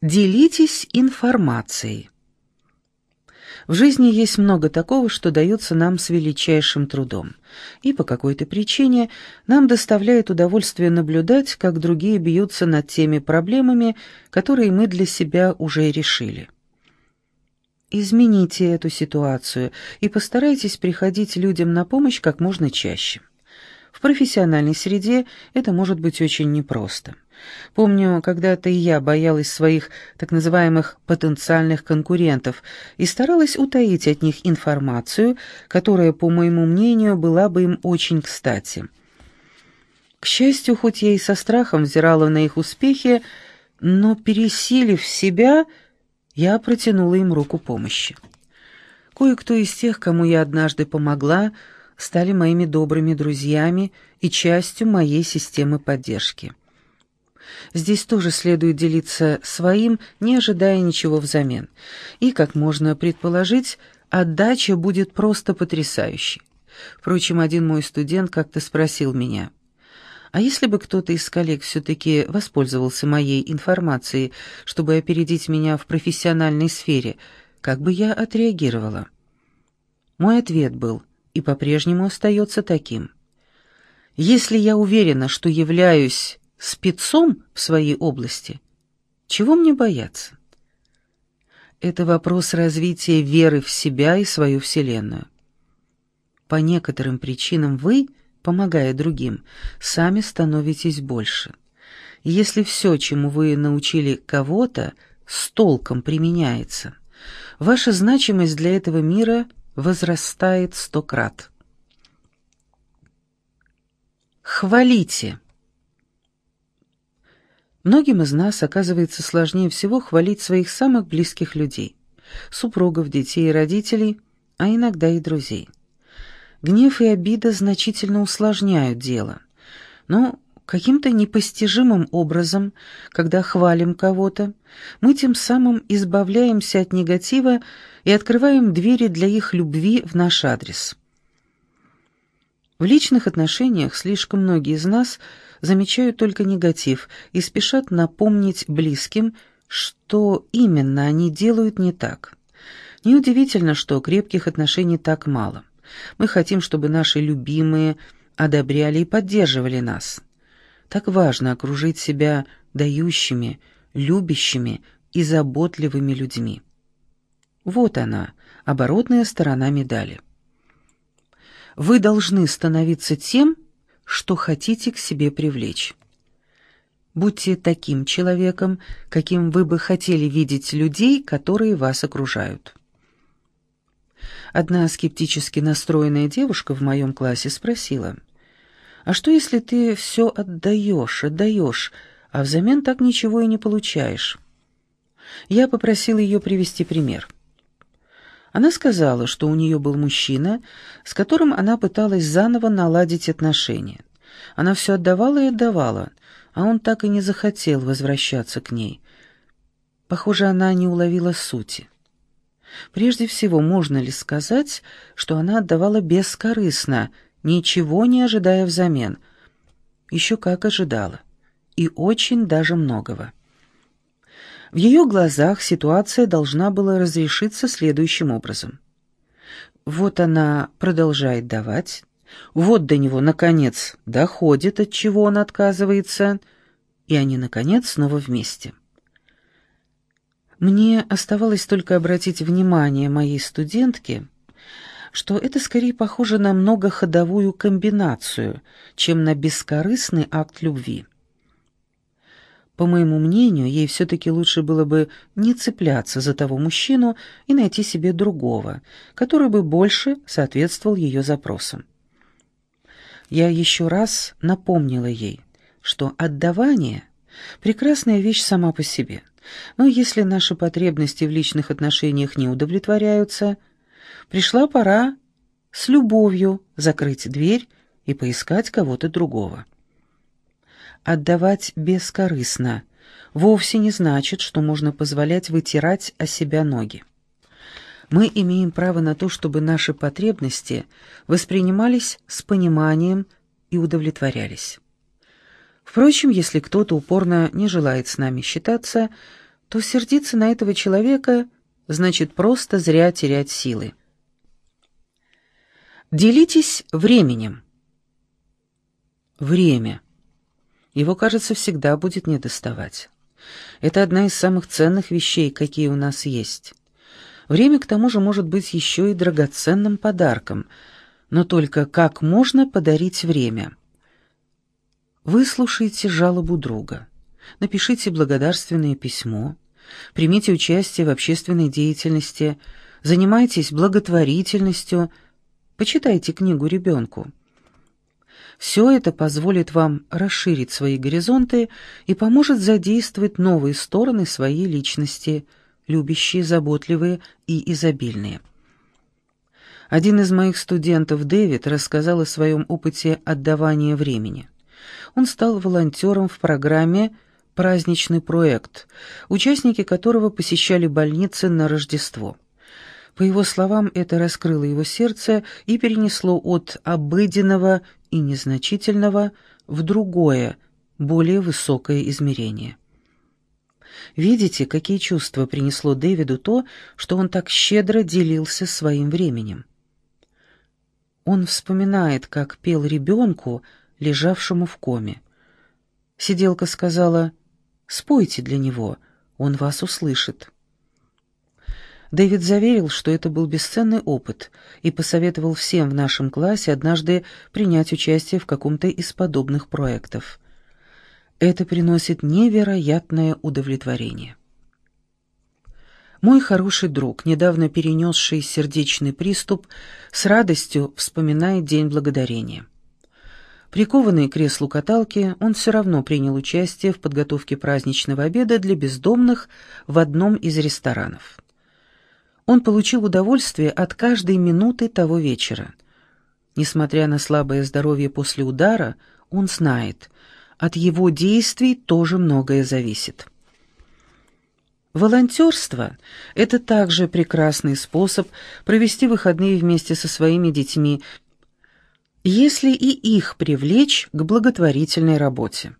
Делитесь информацией. В жизни есть много такого, что дается нам с величайшим трудом, и по какой-то причине нам доставляет удовольствие наблюдать, как другие бьются над теми проблемами, которые мы для себя уже решили. Измените эту ситуацию и постарайтесь приходить людям на помощь как можно чаще. В профессиональной среде это может быть очень непросто. Помню, когда-то и я боялась своих так называемых потенциальных конкурентов и старалась утаить от них информацию, которая, по моему мнению, была бы им очень кстати. К счастью, хоть я и со страхом взирала на их успехи, но, пересилив себя, я протянула им руку помощи. Кое-кто из тех, кому я однажды помогла, стали моими добрыми друзьями и частью моей системы поддержки. Здесь тоже следует делиться своим, не ожидая ничего взамен. И, как можно предположить, отдача будет просто потрясающей. Впрочем, один мой студент как-то спросил меня, а если бы кто-то из коллег все-таки воспользовался моей информацией, чтобы опередить меня в профессиональной сфере, как бы я отреагировала? Мой ответ был и по-прежнему остается таким. Если я уверена, что являюсь спецом в своей области, чего мне бояться? Это вопрос развития веры в себя и свою Вселенную. По некоторым причинам вы, помогая другим, сами становитесь больше. Если все, чему вы научили кого-то, с толком применяется, ваша значимость для этого мира возрастает сто крат. Хвалите. Многим из нас оказывается сложнее всего хвалить своих самых близких людей, супругов, детей и родителей, а иногда и друзей. Гнев и обида значительно усложняют дело, но каким-то непостижимым образом, когда хвалим кого-то, мы тем самым избавляемся от негатива и открываем двери для их любви в наш адрес. В личных отношениях слишком многие из нас – замечают только негатив и спешат напомнить близким, что именно они делают не так. Неудивительно, что крепких отношений так мало. Мы хотим, чтобы наши любимые одобряли и поддерживали нас. Так важно окружить себя дающими, любящими и заботливыми людьми. Вот она, оборотная сторона медали. Вы должны становиться тем, что хотите к себе привлечь. Будьте таким человеком, каким вы бы хотели видеть людей, которые вас окружают. Одна скептически настроенная девушка в моем классе спросила, «А что, если ты все отдаешь, отдаешь, а взамен так ничего и не получаешь?» Я попросил ее привести пример. Она сказала, что у нее был мужчина, с которым она пыталась заново наладить отношения. Она все отдавала и отдавала, а он так и не захотел возвращаться к ней. Похоже, она не уловила сути. Прежде всего, можно ли сказать, что она отдавала бескорыстно, ничего не ожидая взамен? Еще как ожидала. И очень даже многого. В ее глазах ситуация должна была разрешиться следующим образом. Вот она продолжает давать, вот до него, наконец, доходит, от чего он отказывается, и они, наконец, снова вместе. Мне оставалось только обратить внимание моей студентки, что это скорее похоже на многоходовую комбинацию, чем на бескорыстный акт любви. По моему мнению, ей все-таки лучше было бы не цепляться за того мужчину и найти себе другого, который бы больше соответствовал ее запросам. Я еще раз напомнила ей, что отдавание — прекрасная вещь сама по себе, но если наши потребности в личных отношениях не удовлетворяются, пришла пора с любовью закрыть дверь и поискать кого-то другого. Отдавать бескорыстно вовсе не значит, что можно позволять вытирать о себя ноги. Мы имеем право на то, чтобы наши потребности воспринимались с пониманием и удовлетворялись. Впрочем, если кто-то упорно не желает с нами считаться, то сердиться на этого человека значит просто зря терять силы. Делитесь временем. Время. Его, кажется, всегда будет недоставать. Это одна из самых ценных вещей, какие у нас есть. Время, к тому же, может быть еще и драгоценным подарком, но только как можно подарить время? Выслушайте жалобу друга, напишите благодарственное письмо, примите участие в общественной деятельности, занимайтесь благотворительностью, почитайте книгу ребенку. Все это позволит вам расширить свои горизонты и поможет задействовать новые стороны своей личности, любящие, заботливые и изобильные. Один из моих студентов, Дэвид, рассказал о своем опыте отдавания времени. Он стал волонтером в программе «Праздничный проект», участники которого посещали больницы на Рождество. По его словам, это раскрыло его сердце и перенесло от обыденного и незначительного в другое, более высокое измерение. Видите, какие чувства принесло Дэвиду то, что он так щедро делился своим временем. Он вспоминает, как пел ребенку, лежавшему в коме. Сиделка сказала «Спойте для него, он вас услышит». Дэвид заверил, что это был бесценный опыт, и посоветовал всем в нашем классе однажды принять участие в каком-то из подобных проектов. Это приносит невероятное удовлетворение. Мой хороший друг, недавно перенесший сердечный приступ, с радостью вспоминает День Благодарения. Прикованный к креслу каталки, он все равно принял участие в подготовке праздничного обеда для бездомных в одном из ресторанов. Он получил удовольствие от каждой минуты того вечера. Несмотря на слабое здоровье после удара, он знает, от его действий тоже многое зависит. Волонтерство – это также прекрасный способ провести выходные вместе со своими детьми, если и их привлечь к благотворительной работе.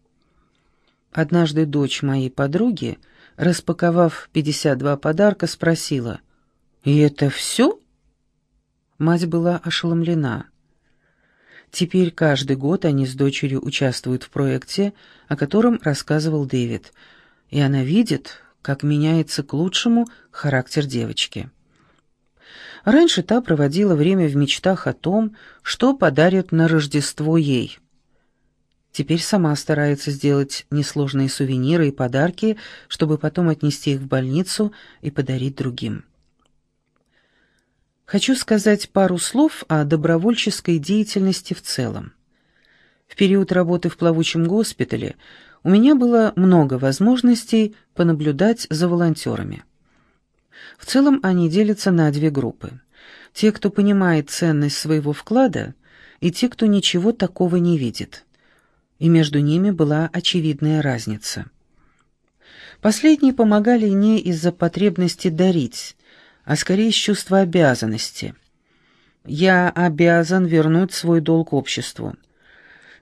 Однажды дочь моей подруги, распаковав 52 подарка, спросила – «И это все?» Мать была ошеломлена. Теперь каждый год они с дочерью участвуют в проекте, о котором рассказывал Дэвид, и она видит, как меняется к лучшему характер девочки. Раньше та проводила время в мечтах о том, что подарят на Рождество ей. Теперь сама старается сделать несложные сувениры и подарки, чтобы потом отнести их в больницу и подарить другим. Хочу сказать пару слов о добровольческой деятельности в целом. В период работы в плавучем госпитале у меня было много возможностей понаблюдать за волонтерами. В целом они делятся на две группы. Те, кто понимает ценность своего вклада, и те, кто ничего такого не видит. И между ними была очевидная разница. Последние помогали не из-за потребности дарить, а скорее из чувства обязанности. Я обязан вернуть свой долг обществу.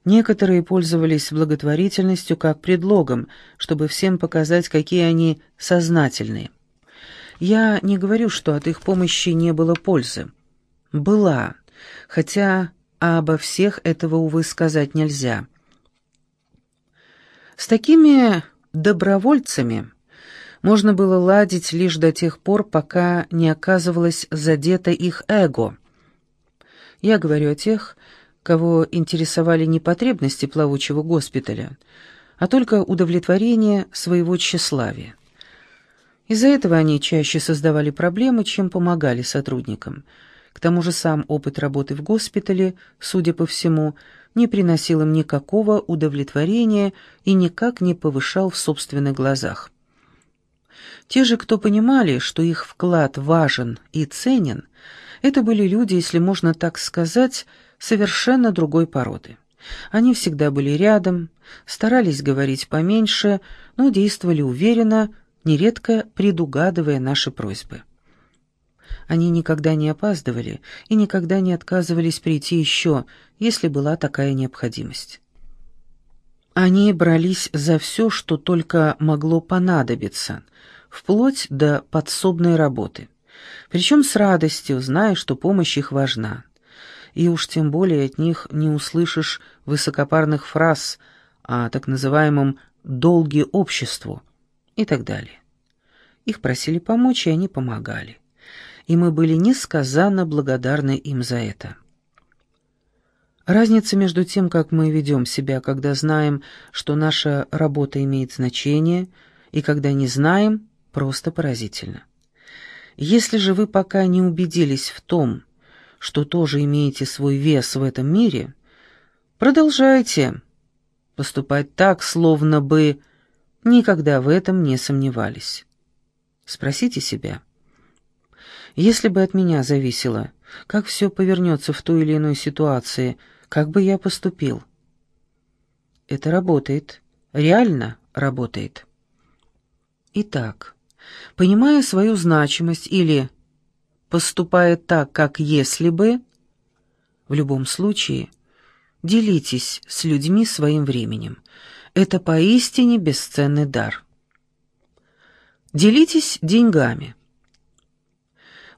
Некоторые пользовались благотворительностью как предлогом, чтобы всем показать, какие они сознательные. Я не говорю, что от их помощи не было пользы. Была, хотя обо всех этого, увы, сказать нельзя. С такими добровольцами можно было ладить лишь до тех пор, пока не оказывалось задето их эго. Я говорю о тех, кого интересовали не потребности плавучего госпиталя, а только удовлетворение своего тщеславия. Из-за этого они чаще создавали проблемы, чем помогали сотрудникам. К тому же сам опыт работы в госпитале, судя по всему, не приносил им никакого удовлетворения и никак не повышал в собственных глазах. Те же, кто понимали, что их вклад важен и ценен, это были люди, если можно так сказать, совершенно другой породы. Они всегда были рядом, старались говорить поменьше, но действовали уверенно, нередко предугадывая наши просьбы. Они никогда не опаздывали и никогда не отказывались прийти еще, если была такая необходимость. Они брались за все, что только могло понадобиться, вплоть до подсобной работы. Причем с радостью, зная, что помощь их важна. И уж тем более от них не услышишь высокопарных фраз о так называемом «долге обществу» и так далее. Их просили помочь, и они помогали. И мы были несказанно благодарны им за это. Разница между тем, как мы ведем себя, когда знаем, что наша работа имеет значение, и когда не знаем, просто поразительна. Если же вы пока не убедились в том, что тоже имеете свой вес в этом мире, продолжайте поступать так, словно бы никогда в этом не сомневались. Спросите себя, если бы от меня зависело, как все повернется в той или иной ситуации – как бы я поступил? Это работает. Реально работает. Итак, понимая свою значимость или поступая так, как если бы, в любом случае, делитесь с людьми своим временем. Это поистине бесценный дар. Делитесь деньгами.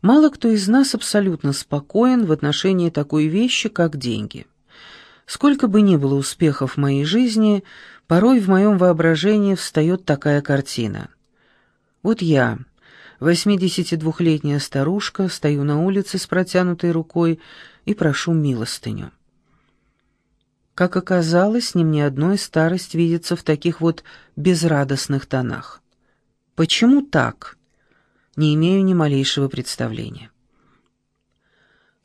Мало кто из нас абсолютно спокоен в отношении такой вещи, как деньги – Сколько бы ни было успехов в моей жизни, порой в моем воображении встает такая картина. Вот я, 82-летняя старушка, стою на улице с протянутой рукой и прошу милостыню. Как оказалось, не мне одной старость видится в таких вот безрадостных тонах. Почему так? Не имею ни малейшего представления.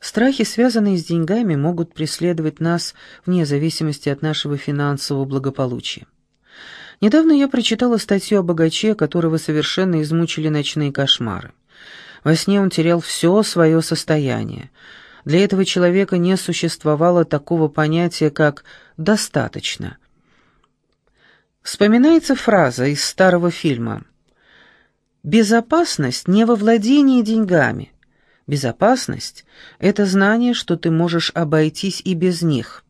Страхи, связанные с деньгами, могут преследовать нас вне зависимости от нашего финансового благополучия. Недавно я прочитала статью о богаче, которого совершенно измучили ночные кошмары. Во сне он терял все свое состояние. Для этого человека не существовало такого понятия, как «достаточно». Вспоминается фраза из старого фильма «Безопасность не во владении деньгами, Безопасность — это знание, что ты можешь обойтись и без них.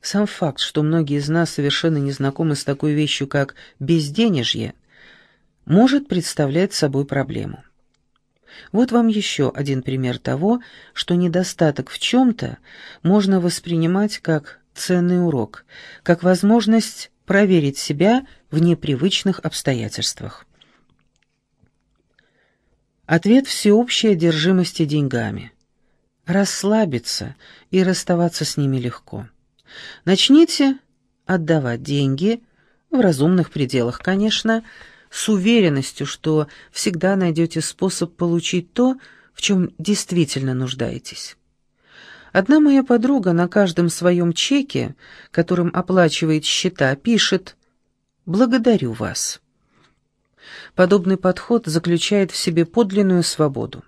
Сам факт, что многие из нас совершенно не знакомы с такой вещью, как безденежье, может представлять собой проблему. Вот вам еще один пример того, что недостаток в чем-то можно воспринимать как ценный урок, как возможность проверить себя в непривычных обстоятельствах. Ответ всеобщей одержимости деньгами. Расслабиться и расставаться с ними легко. Начните отдавать деньги, в разумных пределах, конечно, с уверенностью, что всегда найдете способ получить то, в чем действительно нуждаетесь. Одна моя подруга на каждом своем чеке, которым оплачивает счета, пишет «Благодарю вас». Подобный подход заключает в себе подлинную свободу.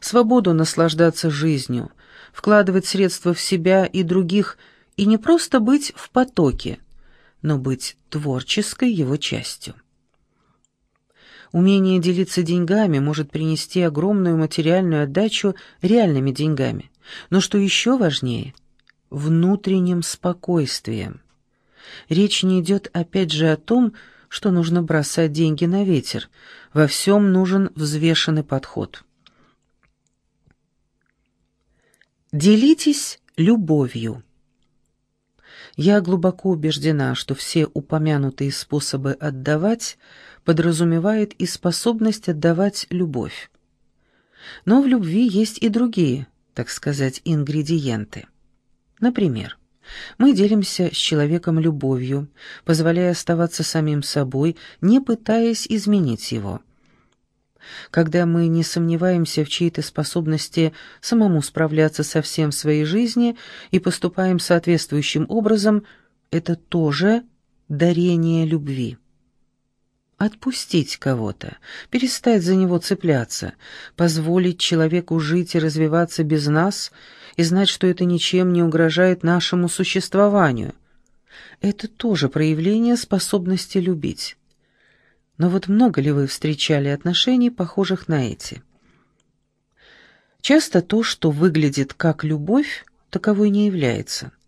Свободу наслаждаться жизнью, вкладывать средства в себя и других и не просто быть в потоке, но быть творческой его частью. Умение делиться деньгами может принести огромную материальную отдачу реальными деньгами, но что еще важнее – внутренним спокойствием. Речь не идет опять же о том, что нужно бросать деньги на ветер. Во всем нужен взвешенный подход. Делитесь любовью. Я глубоко убеждена, что все упомянутые способы отдавать подразумевают и способность отдавать любовь. Но в любви есть и другие, так сказать, ингредиенты. Например, мы делимся с человеком любовью, позволяя оставаться самим собой, не пытаясь изменить его. Когда мы не сомневаемся в чьей-то способности самому справляться со всем в своей жизни и поступаем соответствующим образом, это тоже дарение любви. Отпустить кого-то, перестать за него цепляться, позволить человеку жить и развиваться без нас и знать, что это ничем не угрожает нашему существованию. Это тоже проявление способности любить. Но вот много ли вы встречали отношений, похожих на эти? Часто то, что выглядит как любовь, таковой не является. —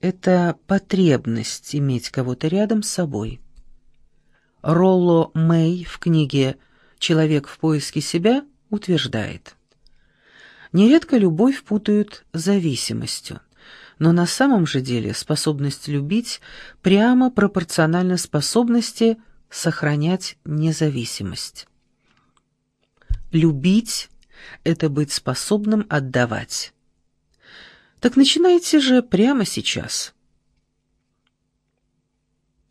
это потребность иметь кого-то рядом с собой. Ролло Мэй в книге «Человек в поиске себя» утверждает. Нередко любовь путают с зависимостью, но на самом же деле способность любить прямо пропорциональна способности сохранять независимость. Любить — это быть способным отдавать. Так начинайте же прямо сейчас.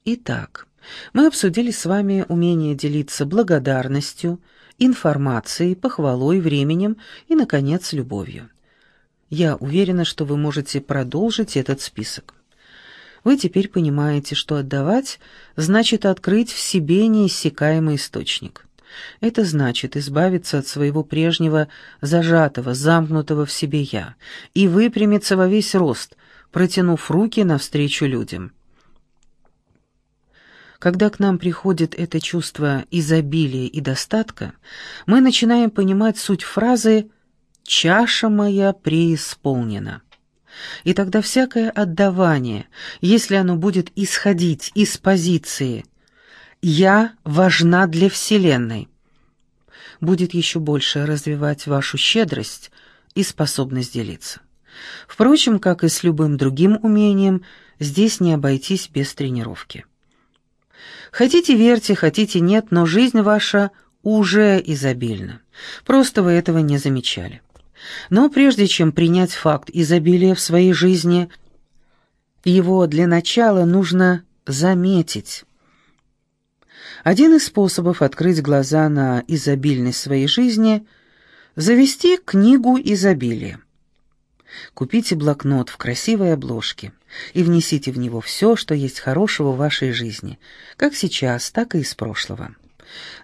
Итак, мы обсудили с вами умение делиться благодарностью, информацией, похвалой, временем и, наконец, любовью. Я уверена, что вы можете продолжить этот список. Вы теперь понимаете, что отдавать значит открыть в себе неиссякаемый источник. Это значит избавиться от своего прежнего зажатого, замкнутого в себе «я» и выпрямиться во весь рост, протянув руки навстречу людям. Когда к нам приходит это чувство изобилия и достатка, мы начинаем понимать суть фразы «чаша моя преисполнена». И тогда всякое отдавание, если оно будет исходить из позиции «я важна для Вселенной», будет еще больше развивать вашу щедрость и способность делиться. Впрочем, как и с любым другим умением, здесь не обойтись без тренировки. Хотите верьте, хотите нет, но жизнь ваша уже изобильна. Просто вы этого не замечали. Но прежде чем принять факт изобилия в своей жизни, его для начала нужно заметить. Один из способов открыть глаза на изобильность своей жизни – завести книгу изобилия. Купите блокнот в красивой обложке и внесите в него все, что есть хорошего в вашей жизни, как сейчас, так и из прошлого.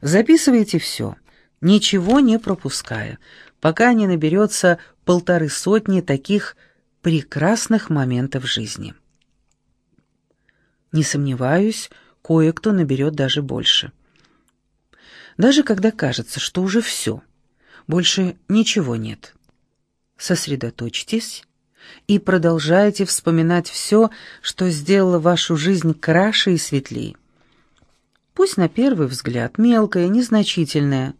Записывайте все, ничего не пропуская, пока не наберется полторы сотни таких прекрасных моментов жизни. Не сомневаюсь, кое-кто наберет даже больше. Даже когда кажется, что уже все, больше ничего нет. Сосредоточьтесь и продолжайте вспоминать все, что сделало вашу жизнь краше и светлее. Пусть на первый взгляд мелкое, незначительное,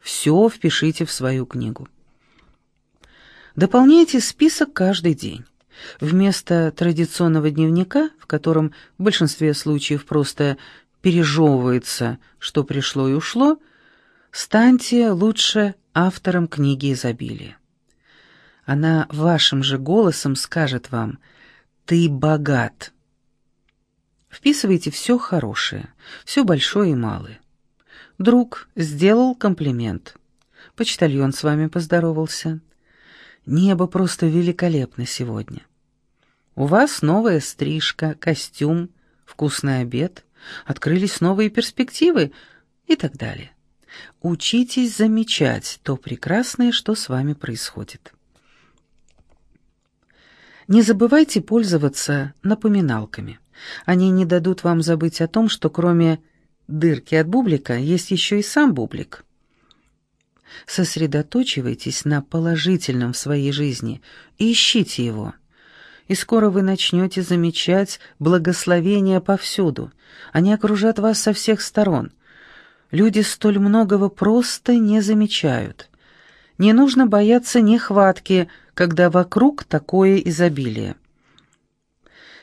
все впишите в свою книгу. Дополняйте список каждый день. Вместо традиционного дневника, в котором в большинстве случаев просто пережевывается, что пришло и ушло, станьте лучше автором книги изобилия. Она вашим же голосом скажет вам «ты богат». Вписывайте все хорошее, все большое и малое. Друг сделал комплимент. Почтальон с вами поздоровался. Небо просто великолепно сегодня. У вас новая стрижка, костюм, вкусный обед, открылись новые перспективы и так далее. Учитесь замечать то прекрасное, что с вами происходит. Не забывайте пользоваться напоминалками. Они не дадут вам забыть о том, что кроме дырки от бублика есть еще и сам бублик. Сосредоточивайтесь на положительном в своей жизни и ищите его. И скоро вы начнете замечать благословения повсюду. Они окружат вас со всех сторон. Люди столь многого просто не замечают. Не нужно бояться нехватки, когда вокруг такое изобилие.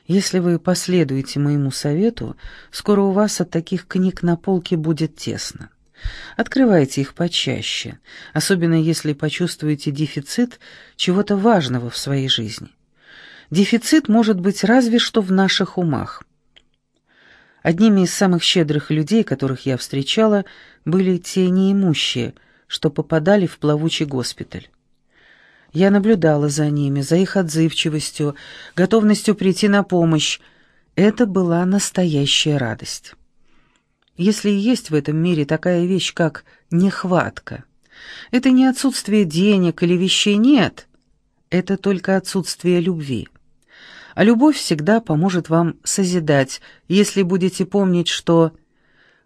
Если вы последуете моему совету, скоро у вас от таких книг на полке будет тесно. Открывайте их почаще, особенно если почувствуете дефицит чего-то важного в своей жизни. Дефицит может быть разве что в наших умах. Одними из самых щедрых людей, которых я встречала, были те неимущие, что попадали в плавучий госпиталь. Я наблюдала за ними, за их отзывчивостью, готовностью прийти на помощь. Это была настоящая радость. Если есть в этом мире такая вещь, как нехватка, это не отсутствие денег или вещей нет, это только отсутствие любви. А любовь всегда поможет вам созидать, если будете помнить, что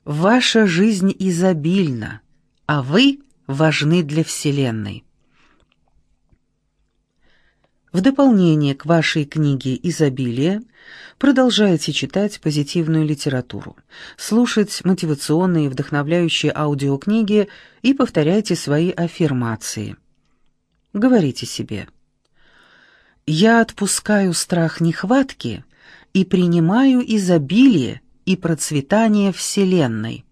ваша жизнь изобильна, а вы важны для Вселенной. В дополнение к вашей книге «Изобилие» продолжайте читать позитивную литературу, слушать мотивационные и вдохновляющие аудиокниги и повторяйте свои аффирмации. Говорите себе «Я отпускаю страх нехватки и принимаю изобилие и процветание Вселенной».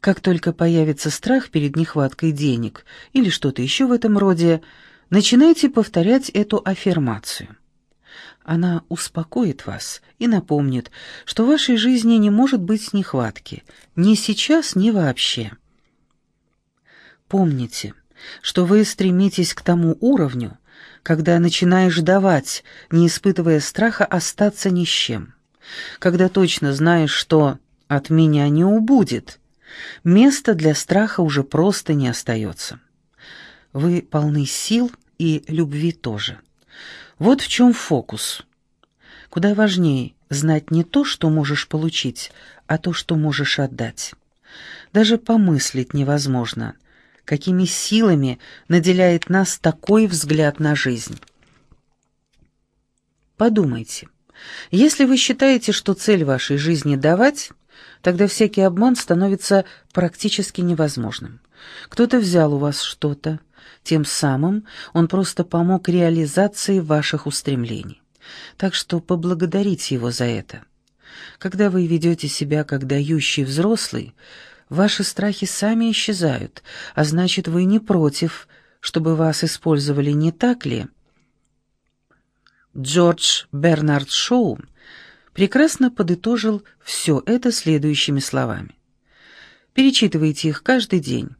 Как только появится страх перед нехваткой денег или что-то еще в этом роде – Начинайте повторять эту аффирмацию. Она успокоит вас и напомнит, что в вашей жизни не может быть нехватки, ни сейчас, ни вообще. Помните, что вы стремитесь к тому уровню, когда начинаешь давать, не испытывая страха остаться ни с чем, когда точно знаешь, что «от меня не убудет», места для страха уже просто не остается. Вы полны сил и любви тоже. Вот в чем фокус. Куда важнее знать не то, что можешь получить, а то, что можешь отдать. Даже помыслить невозможно, какими силами наделяет нас такой взгляд на жизнь. Подумайте, если вы считаете, что цель вашей жизни давать, тогда всякий обман становится практически невозможным. Кто-то взял у вас что-то, тем самым он просто помог реализации ваших устремлений. Так что поблагодарите его за это. Когда вы ведете себя как дающий взрослый, ваши страхи сами исчезают, а значит, вы не против, чтобы вас использовали, не так ли? Джордж Бернард Шоу прекрасно подытожил все это следующими словами. Перечитывайте их каждый день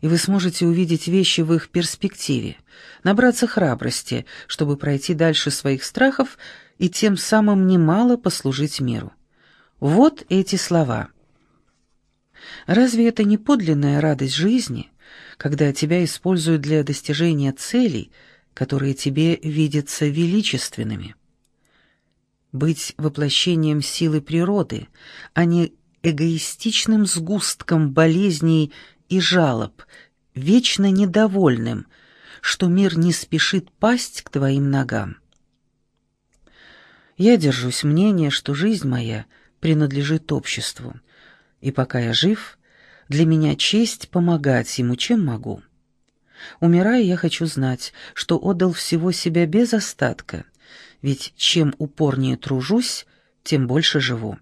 и вы сможете увидеть вещи в их перспективе, набраться храбрости, чтобы пройти дальше своих страхов и тем самым немало послужить миру. Вот эти слова. Разве это не подлинная радость жизни, когда тебя используют для достижения целей, которые тебе видятся величественными? Быть воплощением силы природы, а не эгоистичным сгустком болезней и жалоб, вечно недовольным, что мир не спешит пасть к твоим ногам. Я держусь мнения, что жизнь моя принадлежит обществу, и пока я жив, для меня честь помогать ему, чем могу. Умирая, я хочу знать, что отдал всего себя без остатка, ведь чем упорнее тружусь, тем больше живу.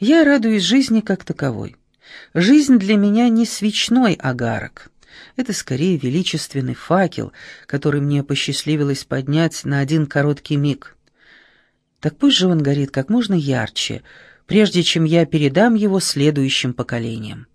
Я радуюсь жизни как таковой. Жизнь для меня не свечной агарок. Это скорее величественный факел, который мне посчастливилось поднять на один короткий миг. Так пусть же он горит как можно ярче, прежде чем я передам его следующим поколениям.